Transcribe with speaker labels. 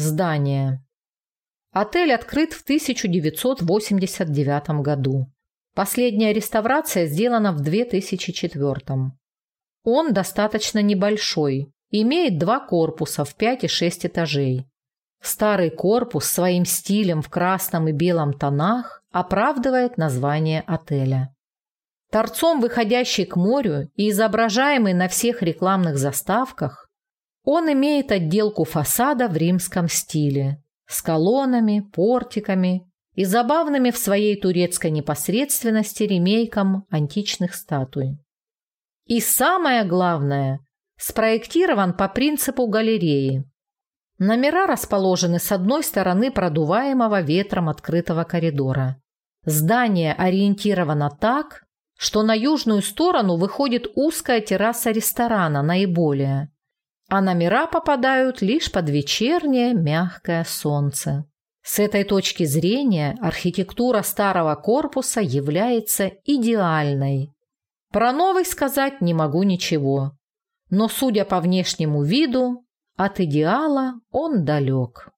Speaker 1: Здание. Отель открыт в 1989 году. Последняя реставрация сделана в 2004. Он достаточно небольшой, имеет два корпуса в 5 и 6 этажей. Старый корпус своим стилем в красном и белом тонах оправдывает название отеля. Торцом, выходящий к морю и изображаемый на всех рекламных заставках, он имеет отделку фасада в римском стиле с колоннами, портиками и забавными в своей турецкой непосредственности ремейком античных статуй. И самое главное, спроектирован по принципу галереи. Номера расположены с одной стороны продуваемого ветром открытого коридора. Здание ориентировано так, что на южную сторону выходит узкая терраса ресторана наиболее, а номера попадают лишь под вечернее мягкое солнце. С этой точки зрения архитектура старого корпуса является идеальной. Про новый сказать не могу ничего, но, судя по внешнему виду, от идеала он далек.